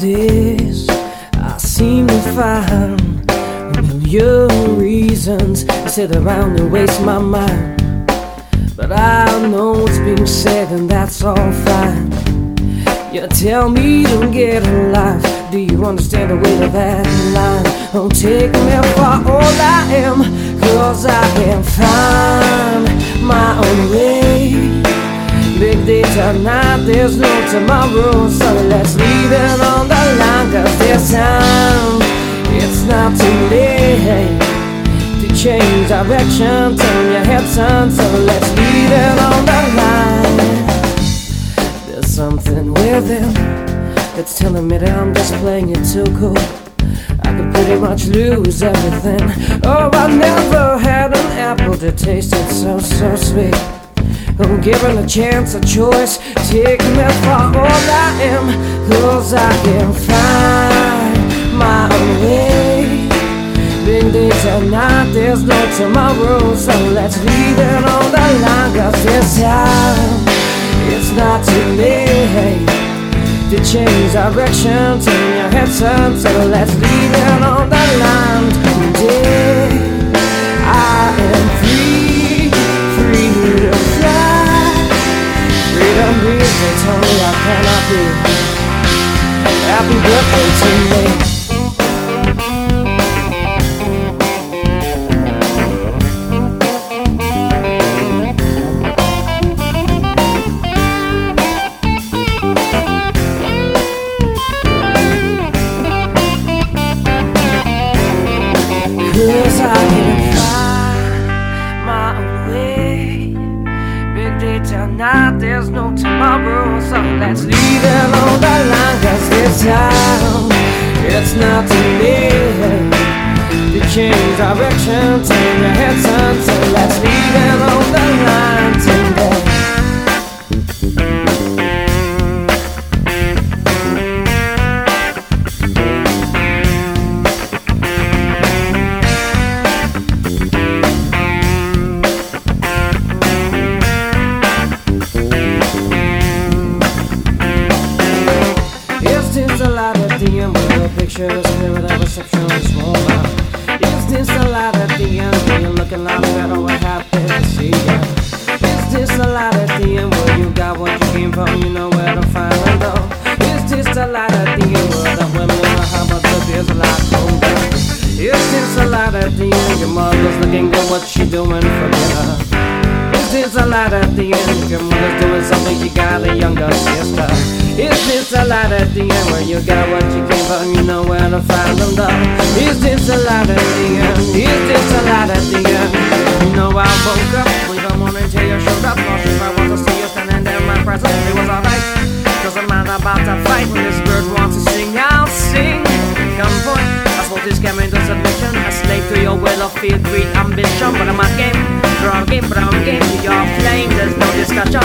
this. I seem to find a million reasons to sit around and waste my mind. But I know what's being said, and that's all fine. You tell me to get a life. Do you understand the weight of that line? Don't take me for all I am, cause I can find my own way. Big data night, there's no tomorrow, so let's leave it on the line, cause this time it's not too late to change direction, turn your head on, so let's leave it on the line. There's something within that's telling me that I'm just playing it too cool. I could pretty much lose everything. Oh, I never had an apple that tasted so, so sweet. I'm given a chance, a choice. Take me for all I am, cause I can find my own way. Big days and there's no tomorrow, so let's leave it on the line, cause this time. It's not too late to change direction, turn your head turn, so let's leave it on the line I cannot be. Happy birthday to me. Time it's not too late to change direction. Turn your head lot the end where the picture is clear with the reception is small Is this a lot the end where you're looking like better we're happy to see ya? Is this a lot the end where you got what you came from, you know where to find them though? Is this a lot the end where the women are hot but the beer's a lot colder? Is this a lot the end your mother's looking good, what she doing, for her? Is this a lot end? If your mother's doing something, she got a younger sister. Is this a lot at the end where you got what you came for, you know where to find them though? Is this a lot at the end? Is this a lot at the end? You know I woke up, with don't wanna tell you showed up. Lost if I want to see you standing there in my presence, it was alright. Doesn't matter about the fight when this bird wants to sing, I'll sing. Come boy, I suppose this came into submission. A slave to your will of fear, greed, ambition, but I'm a game. Draw game, I'm game to your flame. There's no discussion,